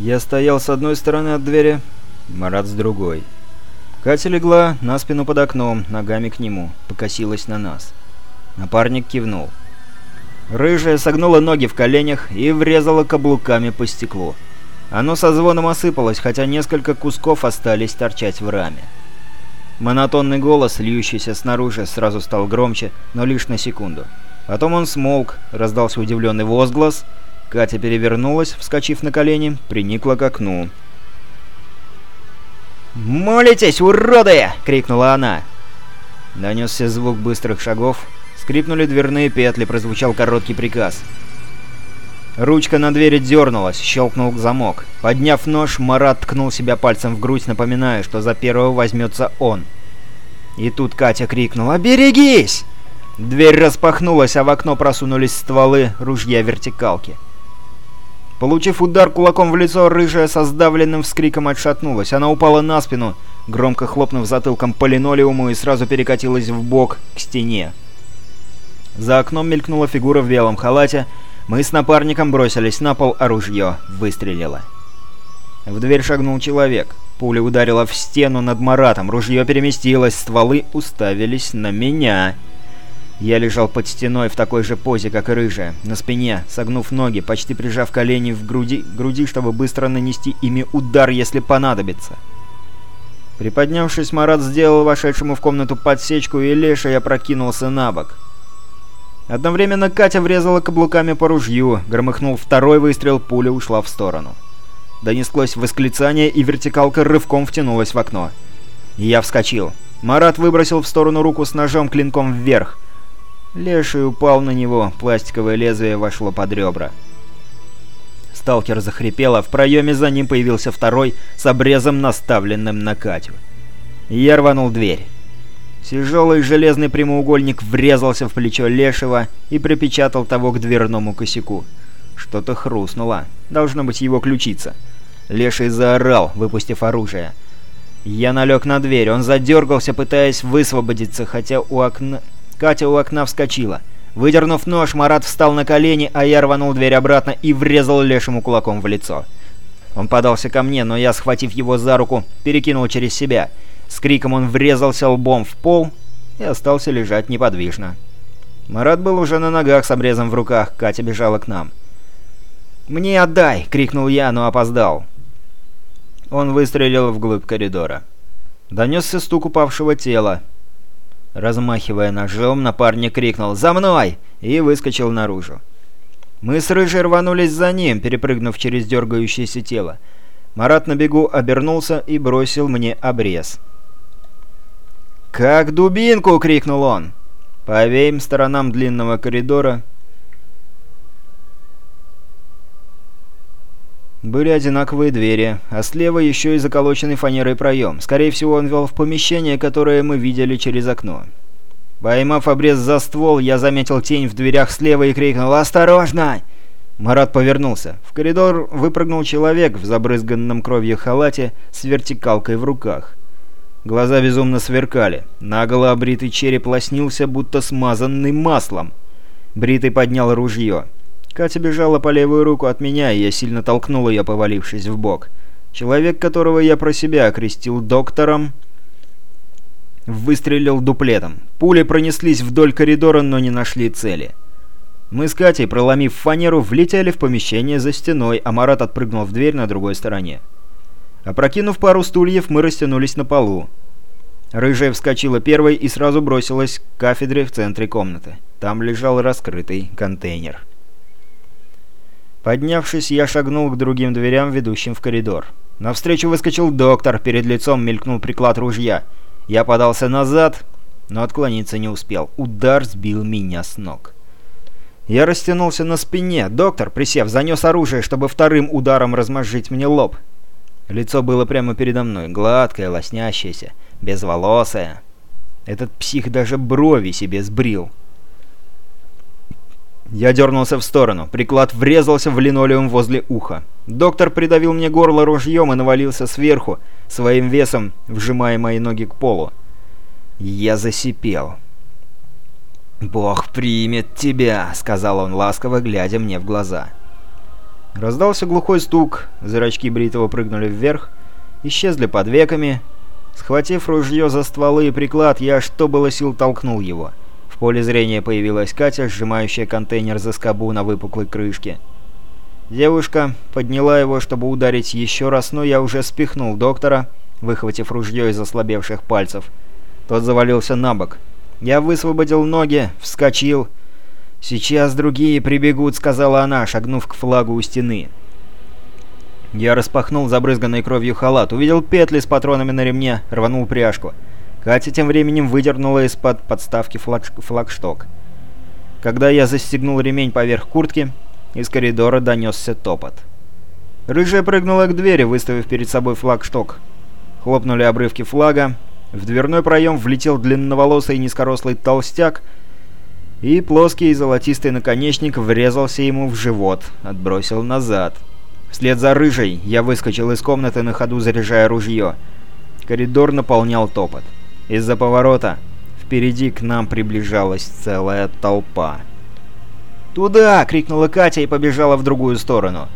Я стоял с одной стороны от двери, Марат с другой. Катя легла на спину под окном, ногами к нему, покосилась на нас. Напарник кивнул. Рыжая согнула ноги в коленях и врезала каблуками по стеклу. Оно со звоном осыпалось, хотя несколько кусков остались торчать в раме. Монотонный голос, льющийся снаружи, сразу стал громче, но лишь на секунду. Потом он смолк, раздался удивленный возглас. Катя перевернулась, вскочив на колени, приникла к окну. «Молитесь, уроды!» — крикнула она. Донесся звук быстрых шагов, скрипнули дверные петли, прозвучал короткий приказ. Ручка на двери дернулась, щелкнул замок. Подняв нож, Марат ткнул себя пальцем в грудь, напоминая, что за первого возьмется он. И тут Катя крикнула «Берегись!» Дверь распахнулась, а в окно просунулись стволы ружья вертикалки. Получив удар кулаком в лицо, рыжая со сдавленным вскриком отшатнулась. Она упала на спину, громко хлопнув затылком по линолеуму и сразу перекатилась в бок к стене. За окном мелькнула фигура в белом халате. Мы с напарником бросились на пол, а ружье выстрелило. В дверь шагнул человек. Пуля ударила в стену над Маратом, ружье переместилось, стволы уставились на меня. Я лежал под стеной в такой же позе, как и рыжая, на спине, согнув ноги, почти прижав колени в груди, груди, чтобы быстро нанести ими удар, если понадобится. Приподнявшись, Марат сделал вошедшему в комнату подсечку, и Леша я прокинулся на бок. Одновременно Катя врезала каблуками по ружью, громыхнул второй выстрел, пуля ушла в сторону. Донеслось восклицание, и вертикалка рывком втянулась в окно. Я вскочил. Марат выбросил в сторону руку с ножом клинком вверх. Леший упал на него, пластиковое лезвие вошло под ребра. Сталкер захрипел, а в проеме за ним появился второй с обрезом, наставленным на Катю. Я рванул дверь. Тяжелый железный прямоугольник врезался в плечо Лешего и припечатал того к дверному косяку. Что-то хрустнуло. Должно быть его ключица. Леший заорал, выпустив оружие. Я налег на дверь. Он задергался, пытаясь высвободиться, хотя у окна... Катя у окна вскочила. Выдернув нож, Марат встал на колени, а я рванул дверь обратно и врезал лешему кулаком в лицо. Он подался ко мне, но я, схватив его за руку, перекинул через себя. С криком он врезался лбом в пол и остался лежать неподвижно. Марат был уже на ногах с обрезом в руках, Катя бежала к нам. «Мне отдай!» — крикнул я, но опоздал. Он выстрелил вглубь коридора. Донесся стук упавшего тела. Размахивая ножом, напарник крикнул «За мной!» и выскочил наружу. Мы с Рыжей рванулись за ним, перепрыгнув через дергающееся тело. Марат на бегу обернулся и бросил мне обрез. «Как дубинку!» — крикнул он. По обеим сторонам длинного коридора Были одинаковые двери, а слева еще и заколоченный фанерой проем. Скорее всего, он вел в помещение, которое мы видели через окно. Поймав обрез за ствол, я заметил тень в дверях слева и крикнул «Осторожно!». Марат повернулся. В коридор выпрыгнул человек в забрызганном кровью халате с вертикалкой в руках. Глаза безумно сверкали. Наголо обритый череп лоснился, будто смазанный маслом. Бритый поднял ружье. Катя бежала по левую руку от меня, и я сильно толкнул ее, повалившись в бок. Человек, которого я про себя окрестил доктором, выстрелил дуплетом. Пули пронеслись вдоль коридора, но не нашли цели. Мы с Катей, проломив фанеру, влетели в помещение за стеной, а Марат отпрыгнул в дверь на другой стороне. Опрокинув пару стульев, мы растянулись на полу. Рыжая вскочила первой и сразу бросилась к кафедре в центре комнаты. Там лежал раскрытый контейнер. Поднявшись, я шагнул к другим дверям, ведущим в коридор. Навстречу выскочил доктор, перед лицом мелькнул приклад ружья. Я подался назад, но отклониться не успел. Удар сбил меня с ног. Я растянулся на спине. Доктор, присев, занес оружие, чтобы вторым ударом размозжить мне лоб. Лицо было прямо передо мной, гладкое, лоснящееся, безволосое. Этот псих даже брови себе сбрил. Я дернулся в сторону. Приклад врезался в линолеум возле уха. Доктор придавил мне горло ружьем и навалился сверху, своим весом вжимая мои ноги к полу. Я засипел. «Бог примет тебя», — сказал он ласково, глядя мне в глаза. Раздался глухой стук, зрачки Бритова прыгнули вверх, исчезли под веками. Схватив ружье за стволы и приклад, я, что было сил, толкнул его. Поле зрения появилась Катя, сжимающая контейнер за скобу на выпуклой крышке. Девушка подняла его, чтобы ударить еще раз, но я уже спихнул доктора, выхватив ружье из ослабевших пальцев. Тот завалился на бок. Я высвободил ноги, вскочил. «Сейчас другие прибегут», — сказала она, шагнув к флагу у стены. Я распахнул забрызганный кровью халат, увидел петли с патронами на ремне, рванул пряжку. Катя тем временем выдернула из-под подставки флаг флагшток. Когда я застегнул ремень поверх куртки, из коридора донесся топот. Рыжая прыгнула к двери, выставив перед собой флагшток. Хлопнули обрывки флага. В дверной проем влетел длинноволосый низкорослый толстяк, и плоский золотистый наконечник врезался ему в живот, отбросил назад. Вслед за рыжей я выскочил из комнаты на ходу, заряжая ружье. Коридор наполнял топот. Из-за поворота впереди к нам приближалась целая толпа. «Туда!» — крикнула Катя и побежала в другую сторону.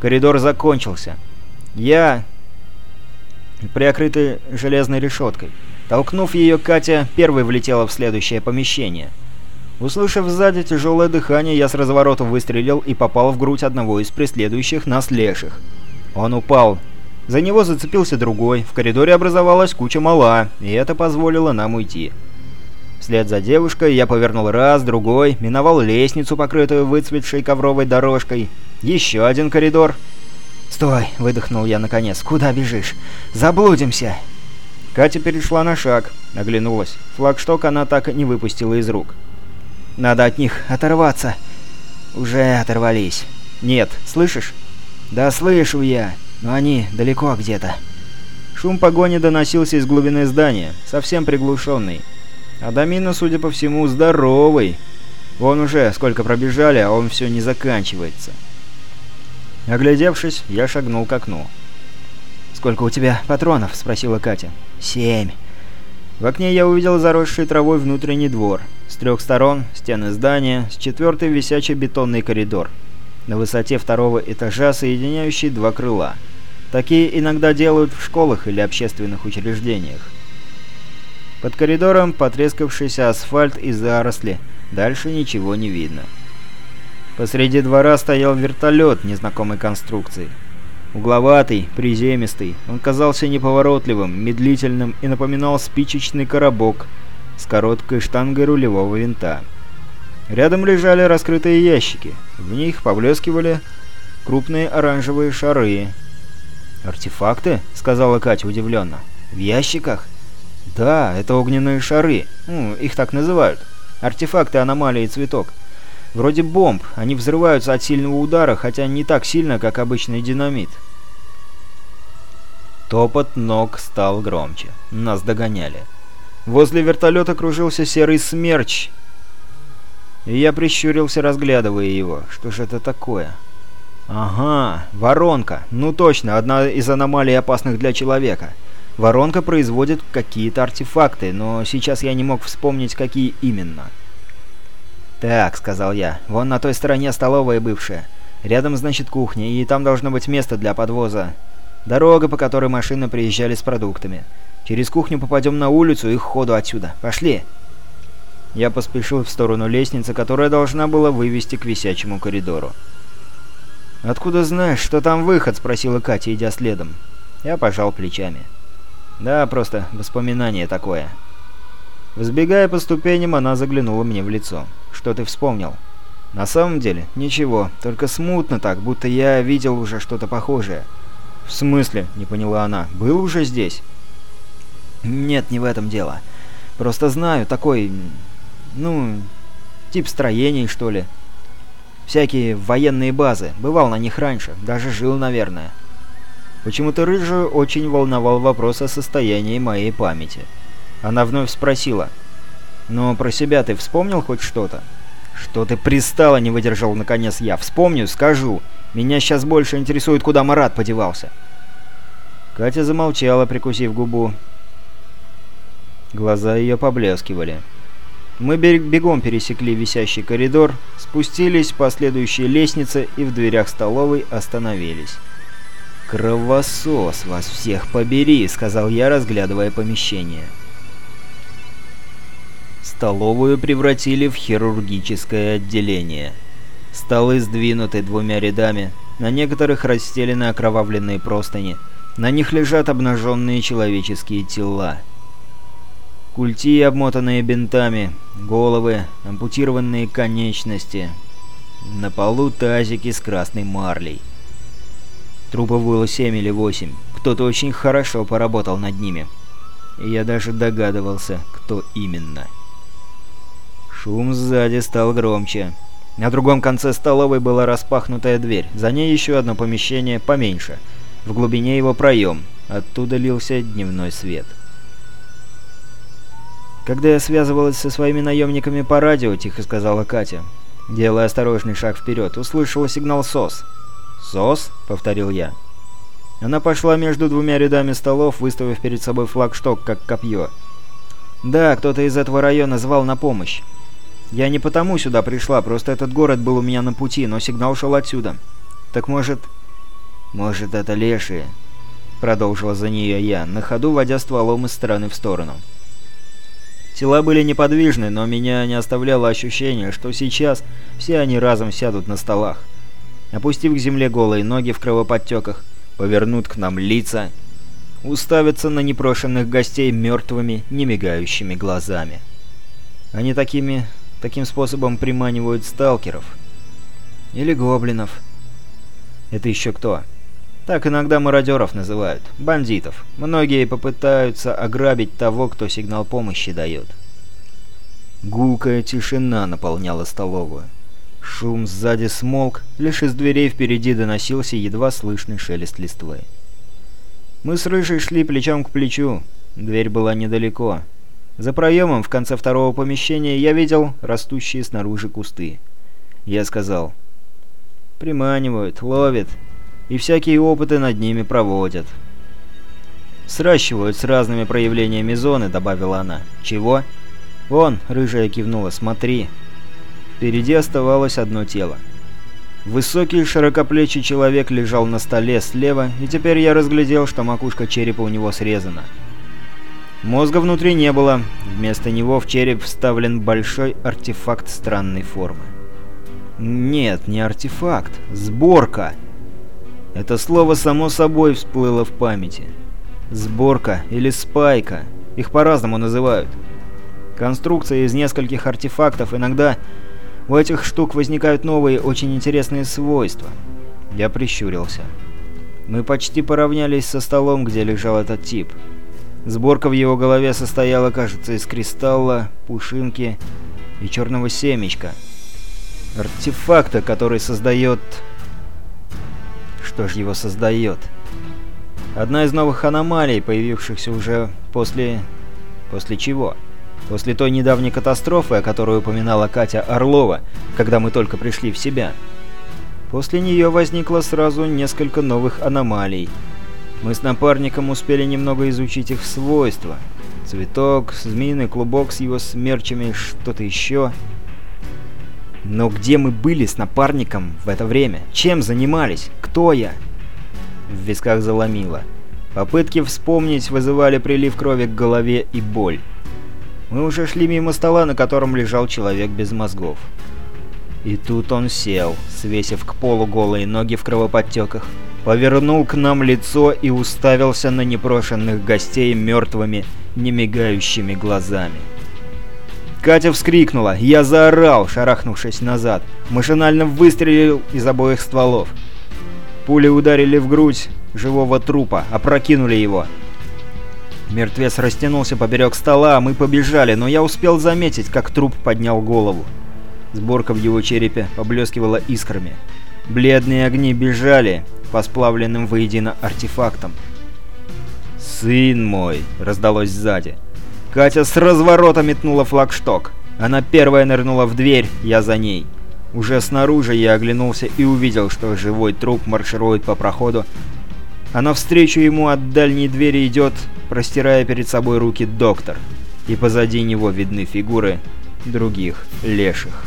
Коридор закончился. Я, приокрытый железной решеткой. Толкнув ее, Катя первой влетела в следующее помещение. Услышав сзади тяжелое дыхание, я с разворота выстрелил и попал в грудь одного из преследующих нас леших. Он упал. За него зацепился другой, в коридоре образовалась куча мала, и это позволило нам уйти. Вслед за девушкой я повернул раз, другой, миновал лестницу, покрытую выцветшей ковровой дорожкой. Еще один коридор. «Стой!» — выдохнул я наконец. «Куда бежишь? Заблудимся!» Катя перешла на шаг, оглянулась. Флагшток она так и не выпустила из рук. «Надо от них оторваться!» «Уже оторвались!» «Нет, слышишь?» «Да слышу я, но они далеко где-то!» Шум погони доносился из глубины здания, совсем приглушенный. Адамина, судя по всему, здоровый. Вон уже сколько пробежали, а он все не заканчивается. Оглядевшись, я шагнул к окну. «Сколько у тебя патронов?» — спросила Катя. «Семь». В окне я увидел заросший травой внутренний двор. С трех сторон — стены здания, с четвертой — висячий бетонный коридор. На высоте второго этажа соединяющий два крыла. Такие иногда делают в школах или общественных учреждениях. Под коридором потрескавшийся асфальт и заросли. Дальше ничего не видно. Посреди двора стоял вертолет незнакомой конструкции. Угловатый, приземистый, он казался неповоротливым, медлительным и напоминал спичечный коробок с короткой штангой рулевого винта. Рядом лежали раскрытые ящики. В них поблескивали крупные оранжевые шары. «Артефакты?» — сказала Катя удивленно. «В ящиках?» Да, это огненные шары. Ну, их так называют. Артефакты аномалии цветок. Вроде бомб. Они взрываются от сильного удара, хотя не так сильно, как обычный динамит. Топот ног стал громче. Нас догоняли. Возле вертолета кружился серый смерч. И я прищурился, разглядывая его. Что же это такое? Ага, воронка. Ну точно, одна из аномалий опасных для человека. Воронка производит какие-то артефакты, но сейчас я не мог вспомнить, какие именно. «Так», — сказал я, — «вон на той стороне столовая бывшая. Рядом, значит, кухня, и там должно быть место для подвоза. Дорога, по которой машины приезжали с продуктами. Через кухню попадем на улицу и ходу отсюда. Пошли!» Я поспешил в сторону лестницы, которая должна была вывести к висячему коридору. «Откуда знаешь, что там выход?» — спросила Катя, идя следом. Я пожал плечами. Да, просто воспоминание такое. Взбегая по ступеням, она заглянула мне в лицо. «Что ты вспомнил?» «На самом деле, ничего, только смутно так, будто я видел уже что-то похожее». «В смысле?» — не поняла она. «Был уже здесь?» «Нет, не в этом дело. Просто знаю, такой... ну... тип строений, что ли. Всякие военные базы. Бывал на них раньше, даже жил, наверное». Почему-то Рыжую очень волновал вопрос о состоянии моей памяти. Она вновь спросила. «Но про себя ты вспомнил хоть что-то?» «Что ты пристала?» — не выдержал наконец я. «Вспомню, скажу. Меня сейчас больше интересует, куда Марат подевался». Катя замолчала, прикусив губу. Глаза ее поблескивали. Мы бегом пересекли висящий коридор, спустились по следующей лестнице и в дверях столовой остановились. «Кровосос, вас всех побери!» — сказал я, разглядывая помещение. Столовую превратили в хирургическое отделение. Столы сдвинуты двумя рядами, на некоторых расстелены окровавленные простыни, на них лежат обнаженные человеческие тела. Культи, обмотанные бинтами, головы, ампутированные конечности. На полу тазики с красной марлей. Трупов было семь или восемь. Кто-то очень хорошо поработал над ними. И я даже догадывался, кто именно. Шум сзади стал громче. На другом конце столовой была распахнутая дверь. За ней еще одно помещение поменьше. В глубине его проем. Оттуда лился дневной свет. «Когда я связывалась со своими наемниками по радио», — тихо сказала Катя, делая осторожный шаг вперед, услышала сигнал СОС. «СОС?» — повторил я. Она пошла между двумя рядами столов, выставив перед собой флагшток, как копье. «Да, кто-то из этого района звал на помощь. Я не потому сюда пришла, просто этот город был у меня на пути, но сигнал шел отсюда. Так может...» «Может, это лешие?» — продолжила за нее я, на ходу водя стволом из стороны в сторону. Тела были неподвижны, но меня не оставляло ощущение, что сейчас все они разом сядут на столах. Опустив к земле голые ноги в кровоподтеках, повернут к нам лица, уставятся на непрошенных гостей мертвыми, немигающими глазами. Они такими... таким способом приманивают сталкеров. Или гоблинов. Это еще кто? Так иногда мародеров называют. Бандитов. Многие попытаются ограбить того, кто сигнал помощи дает. Гулкая тишина наполняла столовую. Шум сзади смолк, лишь из дверей впереди доносился едва слышный шелест листвы. Мы с Рыжей шли плечом к плечу. Дверь была недалеко. За проемом в конце второго помещения я видел растущие снаружи кусты. Я сказал, «Приманивают, ловят, и всякие опыты над ними проводят. «Сращивают с разными проявлениями зоны», — добавила она. «Чего?» «Вон», — рыжая кивнула, — «смотри». Впереди оставалось одно тело. Высокий, широкоплечий человек лежал на столе слева, и теперь я разглядел, что макушка черепа у него срезана. Мозга внутри не было, вместо него в череп вставлен большой артефакт странной формы. Нет, не артефакт, сборка. Это слово само собой всплыло в памяти. Сборка или спайка. Их по-разному называют. Конструкция из нескольких артефактов. Иногда у этих штук возникают новые, очень интересные свойства. Я прищурился. Мы почти поравнялись со столом, где лежал этот тип. Сборка в его голове состояла, кажется, из кристалла, пушинки и черного семечка. Артефакта, который создает что же его создает? Одна из новых аномалий, появившихся уже после... После чего? После той недавней катастрофы, о которой упоминала Катя Орлова, когда мы только пришли в себя. После нее возникло сразу несколько новых аномалий. Мы с напарником успели немного изучить их свойства. Цветок, змеиный клубок с его смерчами, что-то еще... Но где мы были с напарником в это время? Чем занимались? Кто я? В висках заломило. Попытки вспомнить вызывали прилив крови к голове и боль. Мы уже шли мимо стола, на котором лежал человек без мозгов. И тут он сел, свесив к полу голые ноги в кровоподтеках, повернул к нам лицо и уставился на непрошенных гостей мертвыми, немигающими глазами. Катя вскрикнула. Я заорал, шарахнувшись назад. Машинально выстрелил из обоих стволов. Пули ударили в грудь живого трупа, опрокинули его. Мертвец растянулся поперек стола, а мы побежали, но я успел заметить, как труп поднял голову. Сборка в его черепе поблескивала искрами. Бледные огни бежали по сплавленным воедино артефактам. «Сын мой!» — раздалось сзади. Катя с разворота метнула флагшток. Она первая нырнула в дверь, я за ней. Уже снаружи я оглянулся и увидел, что живой труп марширует по проходу, а навстречу ему от дальней двери идет, простирая перед собой руки доктор, и позади него видны фигуры других леших.